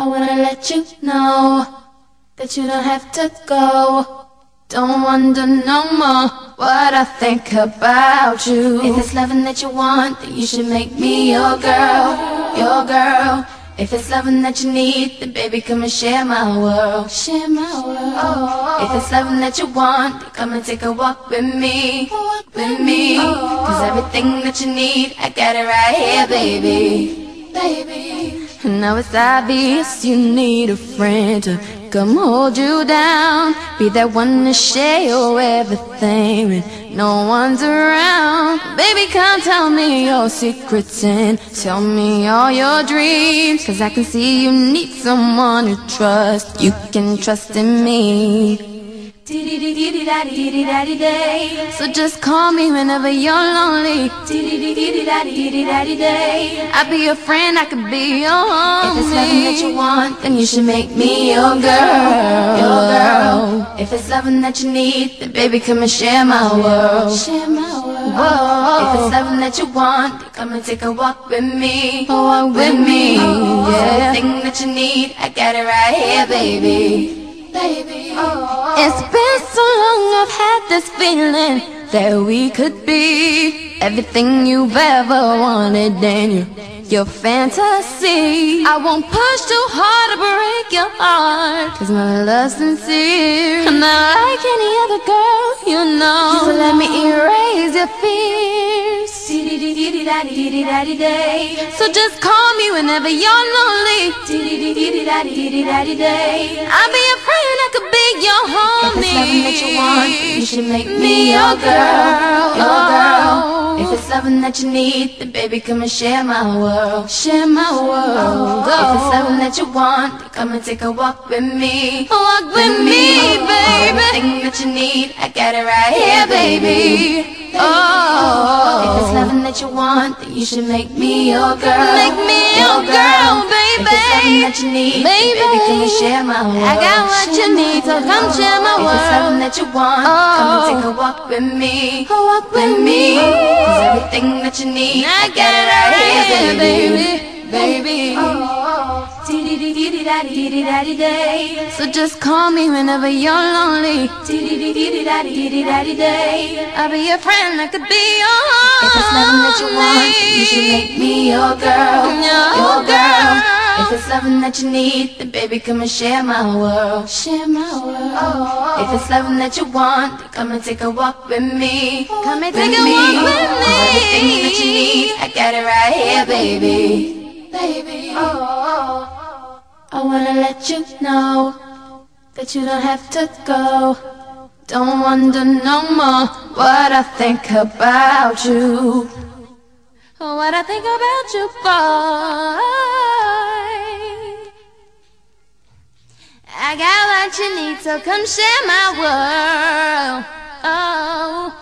I wanna let you know that you don't have to go. Don't wonder no more what I think about you. If it's loving that you want, then you should make me your girl, your girl. If it's loving that you need, then baby come and share my world, share my world. If it's loving that you want, then come and take a walk with me, with me. Cause everything that you need, I got it right here, baby, baby. Now it's obvious you need a friend to come hold you down. Be that one to share your everything when no one's around. Baby, come tell me your secrets and tell me all your dreams. Cause I can see you need someone to trust. You can trust in me. So just call me whenever you're lonely. I'll be your friend, I could be your homie. If it's loving that you want, then you should make me your girl. Your girl. If it's loving that you need, then baby come and share my world. Share my world. Whoa. If it's loving that you want, then come and take a walk with me. Walk with me. Yeah. Everything that you need, I got it right here, baby baby. Oh. It's this feeling that we could be everything you've ever wanted and you, your fantasy. I won't push too hard to break your heart, cause my love's sincere. I'm not like any other girl, you know. So let me erase your fears. So just call me whenever you're lonely. I'll be could be your homie. If it's loving that you want, you should make me your girl, your girl. Oh. If it's loving that you need, then baby come and share my world, share my world. If it's loving that you want, then come and take a walk with me, walk with me, baby. Everything that you need, I got it right here, baby. Oh, if it's loving that you want, then you should make me your girl. Make me your girl, baby. If that you need, baby, baby can you share my world? I got what you need, so come share my world. If it's loving that you want, oh. come and take a walk with me, a walk with me. Cause everything that you need, I got it right here, baby, baby. So just call me whenever you're lonely. I'll be your friend, I could be your homie. If it's loving that you want, you should make me your girl. If it's loving that you need, then baby come and share my world, share my world. Oh, oh. If it's loving that you want, then come and take a walk with me, come and take a walk with me. Everything that you need, I got it right here, baby, baby. Oh, oh. I wanna let you know that you don't have to go. Don't wonder no more what I think about you. What I think about you, boy. I got what you need, so come share my world. Oh.